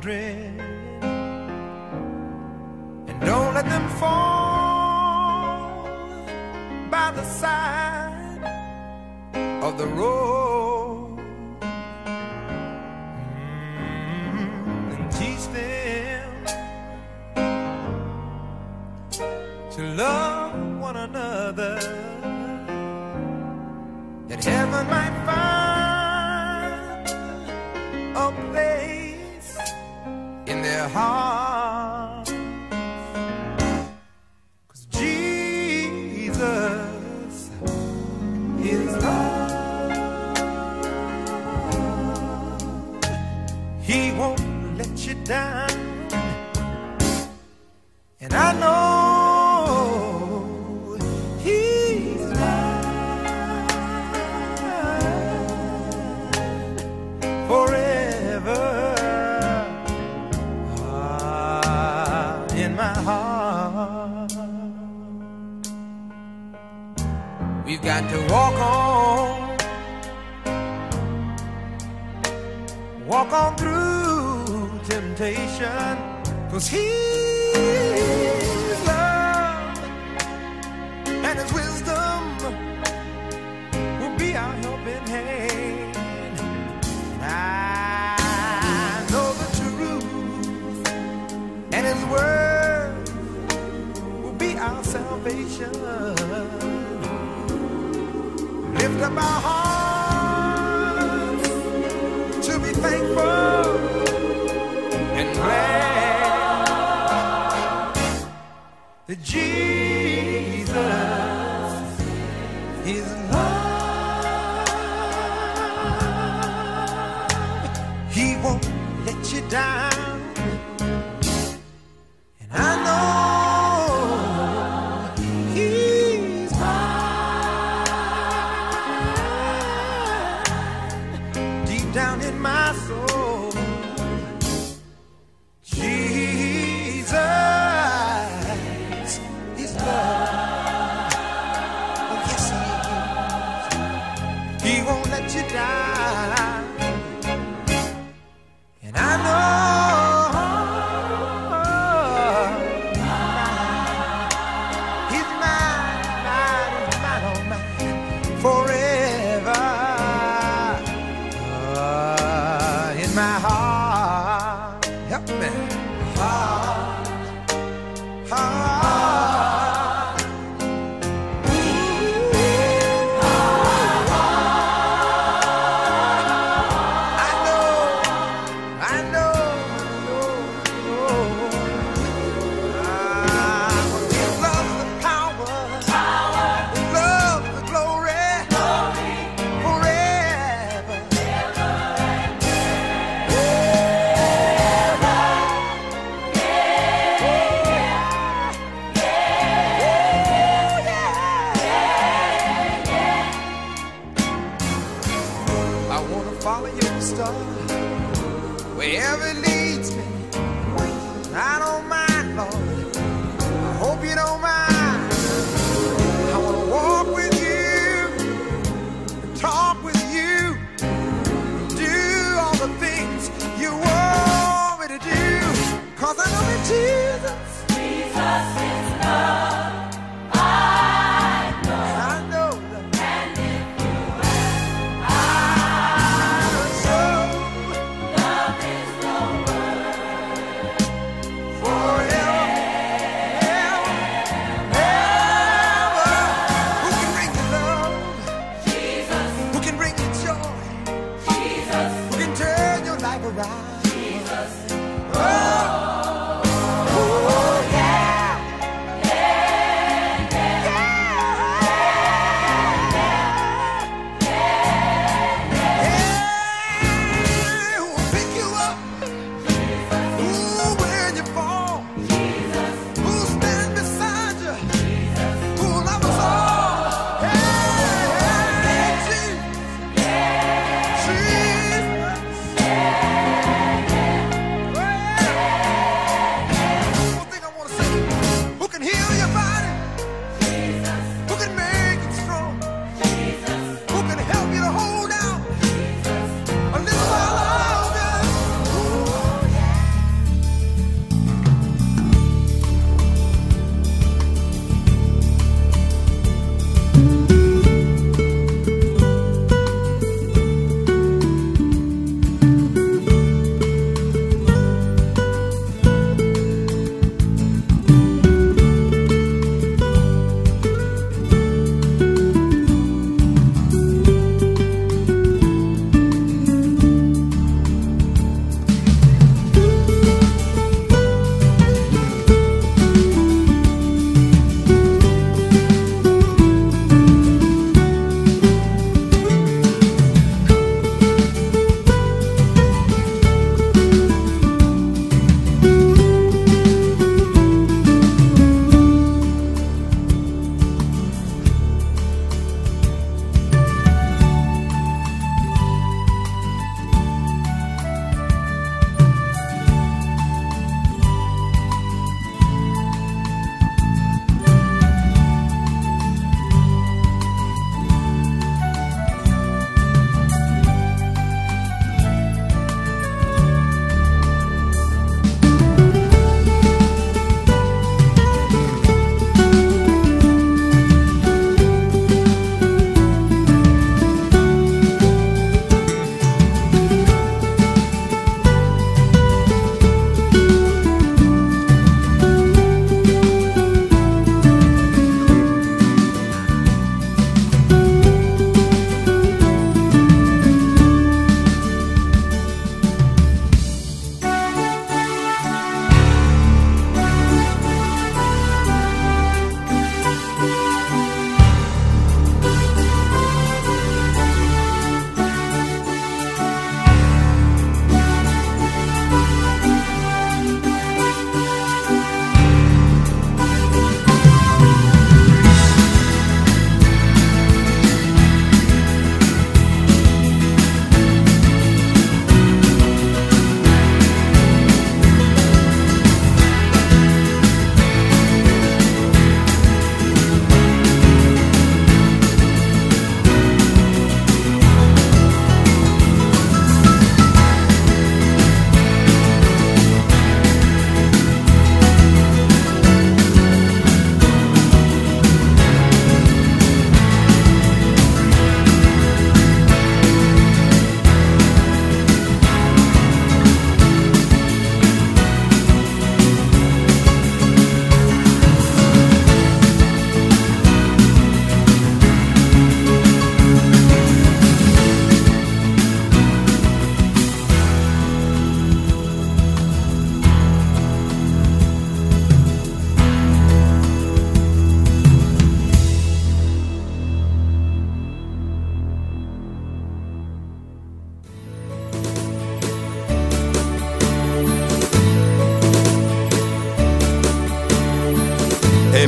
children and don't let them fall by the side of the road. And I know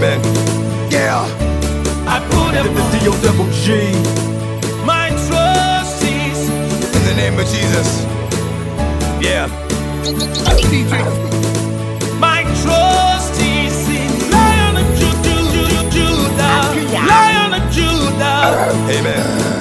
baby. Yeah. I put up the D O double G. My trust is in the name of Jesus. Yeah. DJ. My trust is in Lion of Judah. Lion of Judah. Amen.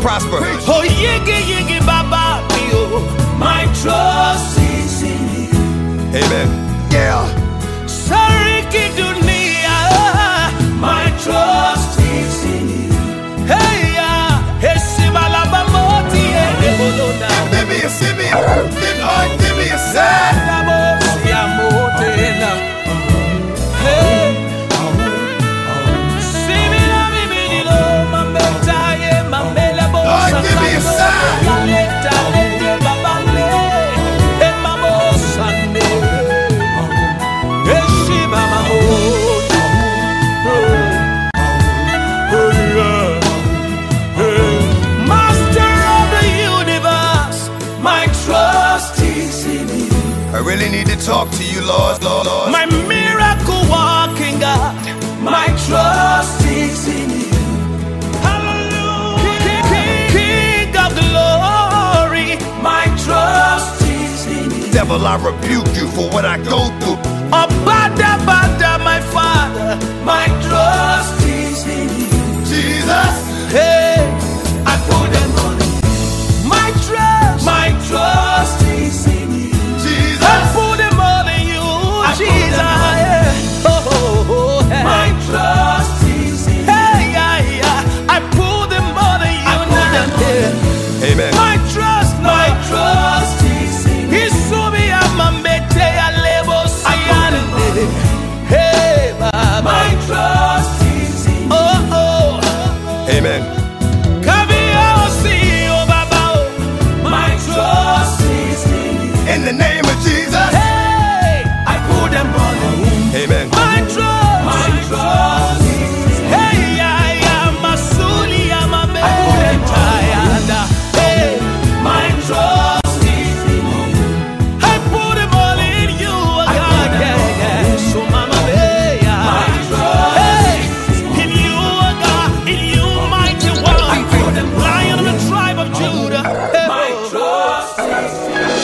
prosper. Oh, yiggy, yiggy, baba, My trust is in you. Amen. talk to you, Lord, Lord, Lord. My miracle walking God, my trust is in you. Hallelujah. King, of glory, my trust is in you. Devil, I rebuke you for what I go through. Abada, bada, my Father, my trust is in you. Jesus, hey, I put Yes.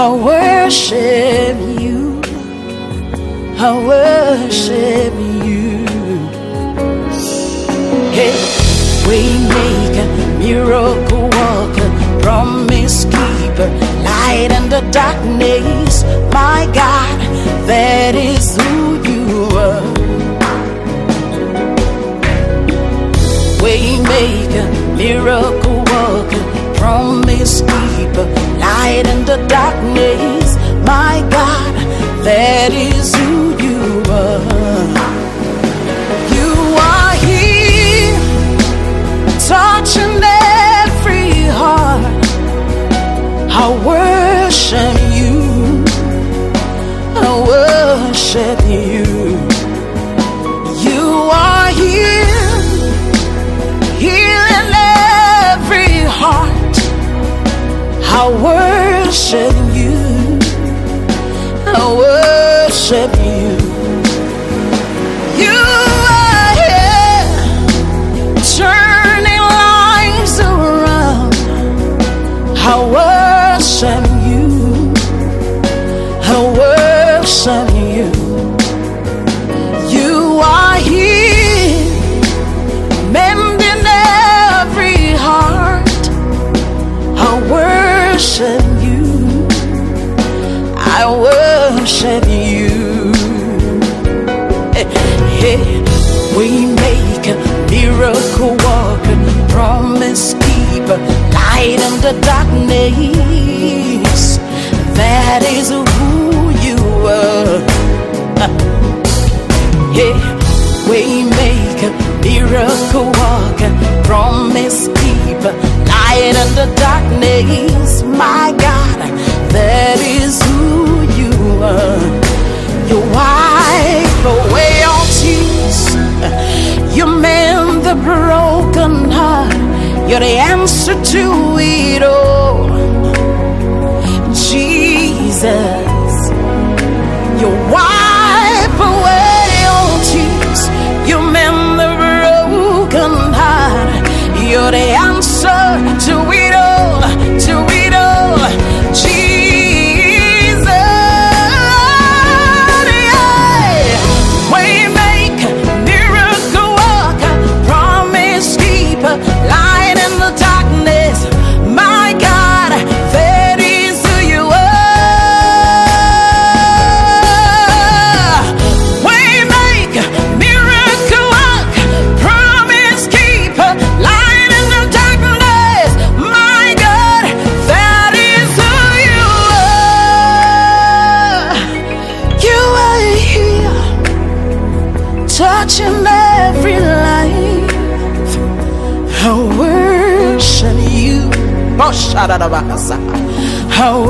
I worship you. I worship you. Hey, waymaker, miracle worker, promise keeper, light in the darkness. My God, that is who you are. Waymaker, miracle worker promise keeper, light in the darkness. My God, that is who you are. You are here, touching every heart. I worship you. I worship you. I worship you. I worship you.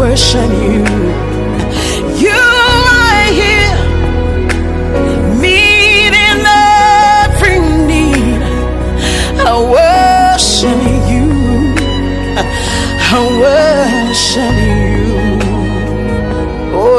worship you. You are here, meeting every need. I worship you. I worship you. Oh,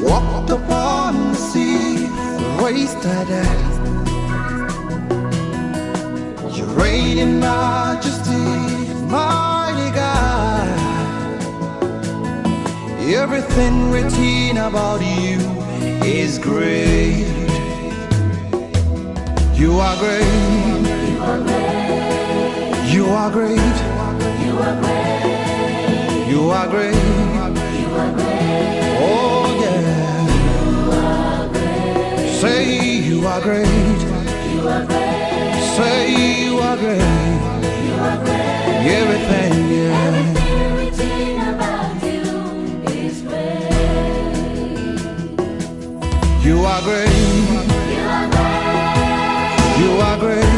walked upon the sea, raised that ass. You reign majesty, mighty God. Everything written about you is great. You are great. You are great. You are great. You are great. You are great. You are great. You are great. Say you are great. You are great. Everything, yeah. Everything, about you is. You are great. You are great. You are great.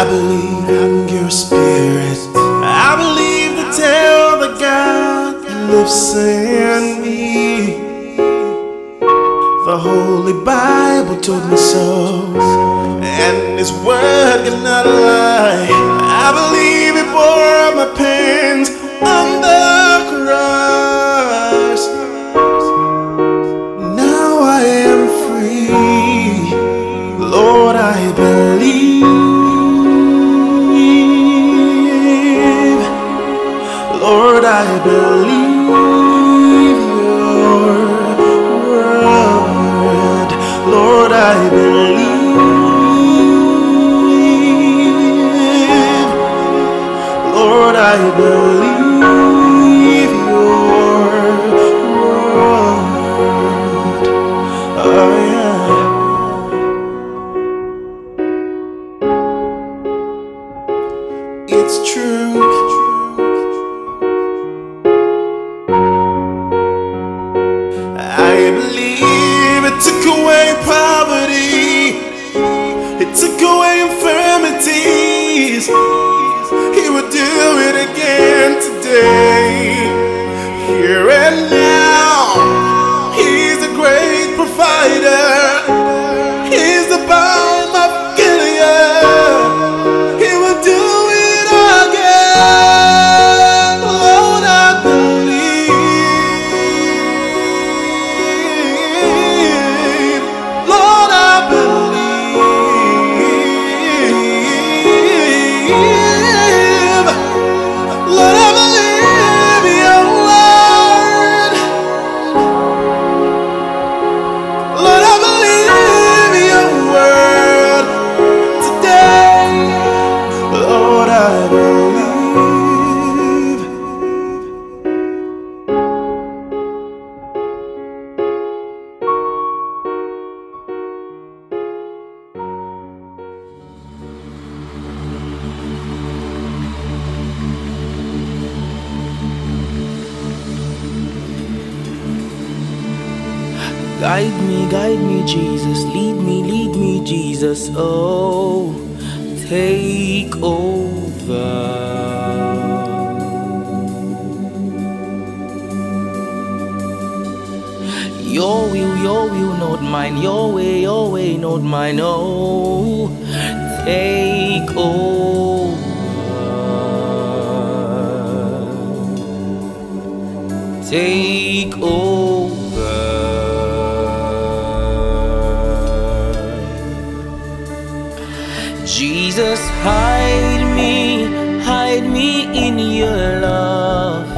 I believe in your spirit. I believe the tale that God lives in me. The Holy Bible told me so, and His word cannot lie. I believe it bore my pains on Lord. Again take over. Your will, your will, not mine. Your way, your way, not mine. Oh, take over. Take over. Hide me, hide me in your love.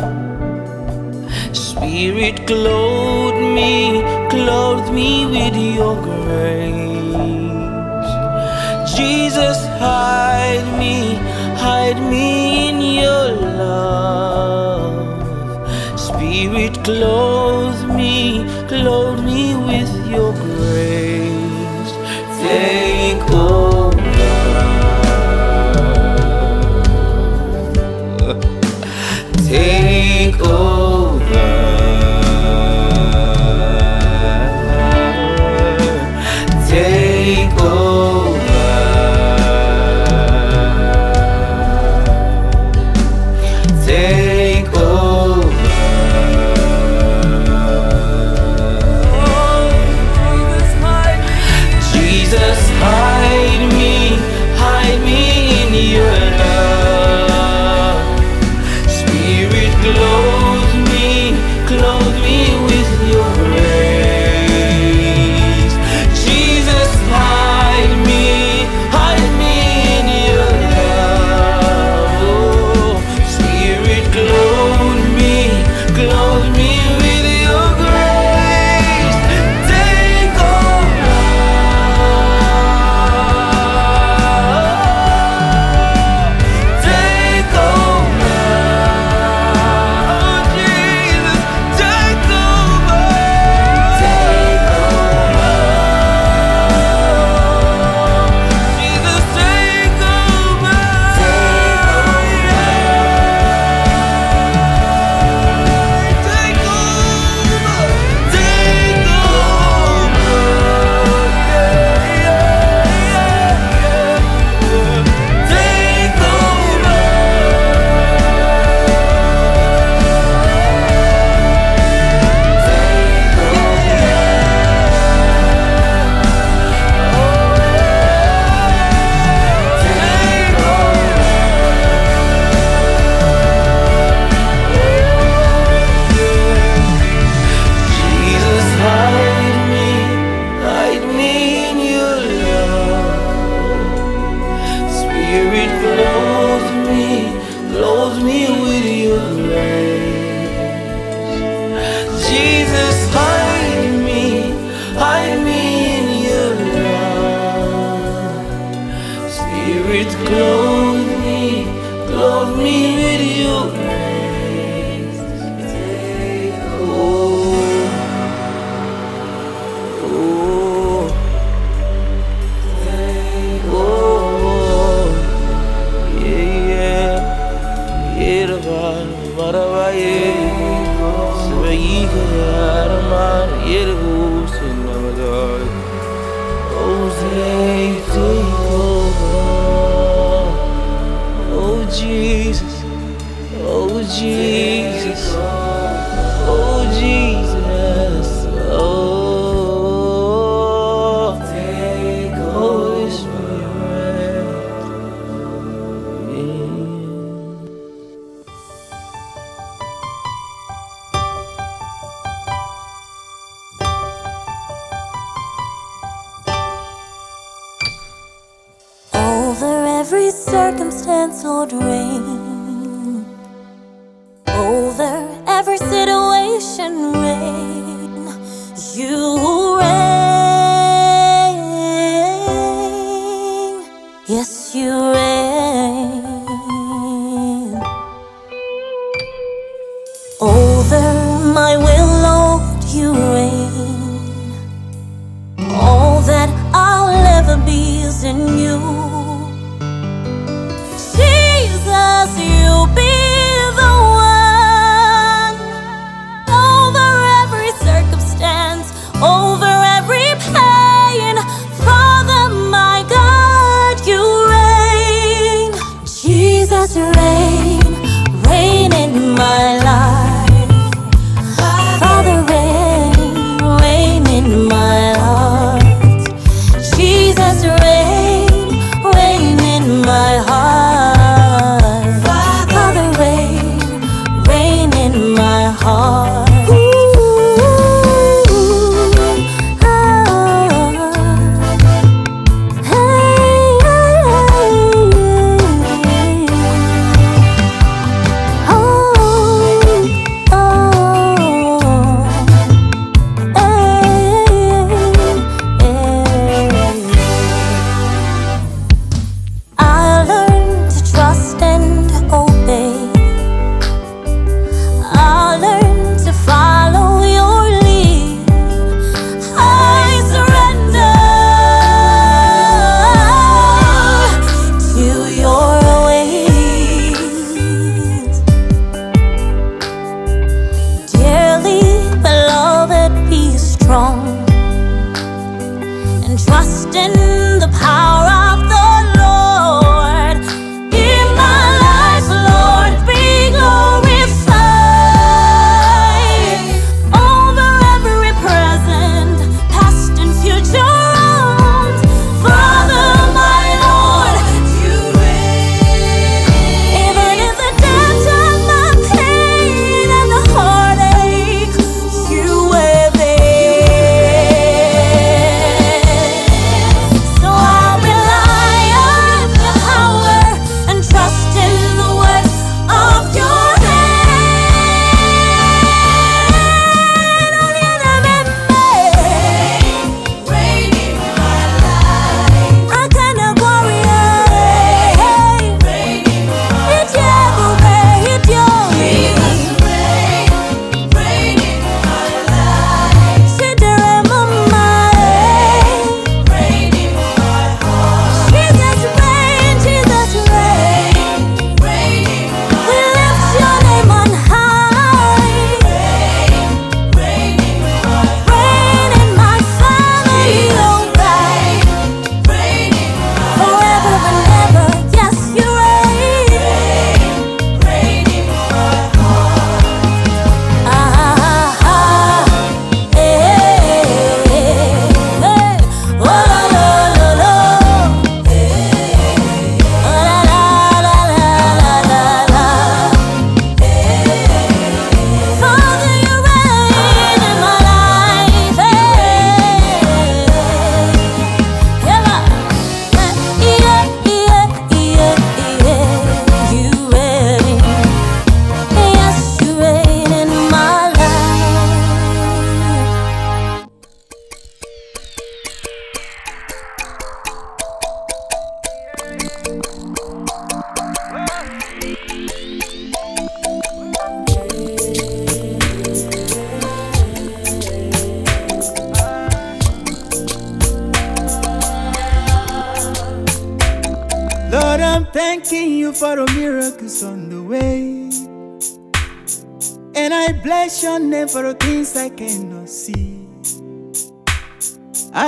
Spirit, clothe me, clothe me with your grace. Jesus, hide me, hide me in your love. Spirit, clothe me, clothe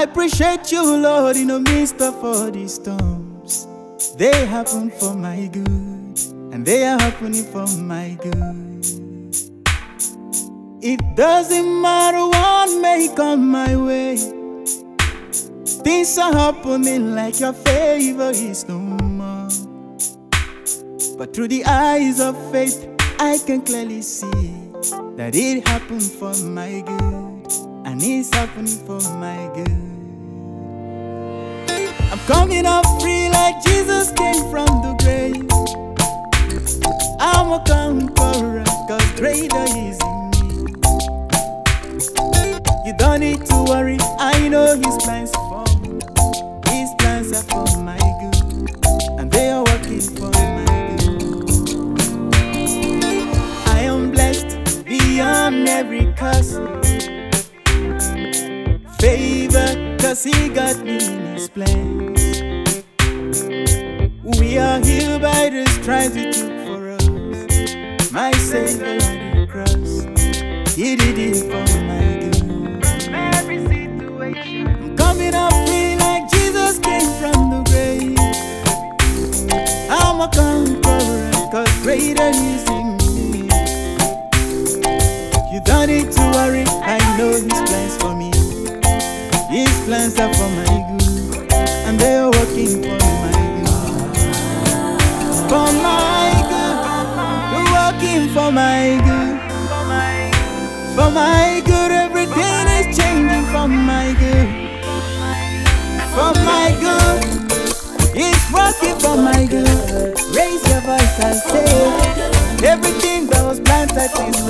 I appreciate you, Lord, in the midst of all these storms. They happen for my good, and they are happening for my good. It doesn't matter what may come my way. Things are happening like your favor is no more. But through the eyes of faith, I can clearly see that it happened for my good, and it's happening for my good. I'm coming up free like Jesus came from the grave. I'm a conqueror, cause greater is in me. You don't need to worry, I know his plans for me. His plans are for my good, and they are working for my good. I am blessed beyond every curse. Favor, cause he got me in his plans. We are healed by the stripes he took for us. My Savior on the cross, he did it for my good. Every situation, I'm coming up free like Jesus came from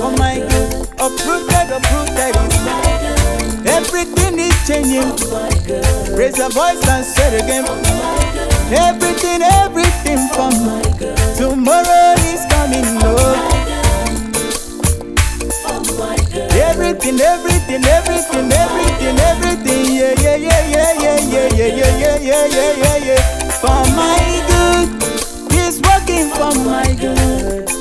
for my good. Uprooted, uprooted. Everything is changing. Raise your voice and say it again. Everything, everything for my good. Tomorrow is coming, Lord. Everything, everything, everything, everything, everything, yeah, yeah, yeah, yeah, yeah, yeah, yeah, yeah, yeah, yeah, yeah, yeah, yeah. For my good, He's working for my good.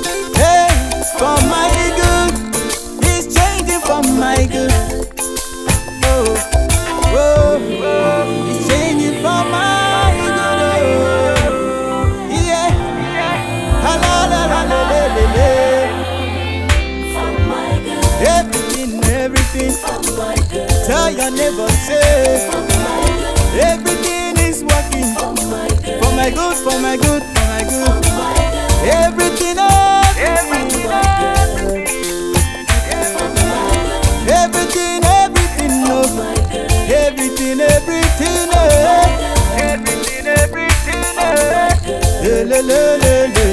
everything. Oh my Tell your neighbor, say, oh everything is working. Oh my for my good, for my good, for my good. My everything, everything, everything, everything, no. everything, everything, eh. everything, everything, everything. Le, le, le, le, le.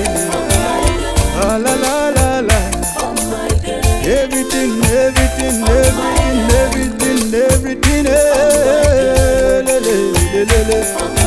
fearless.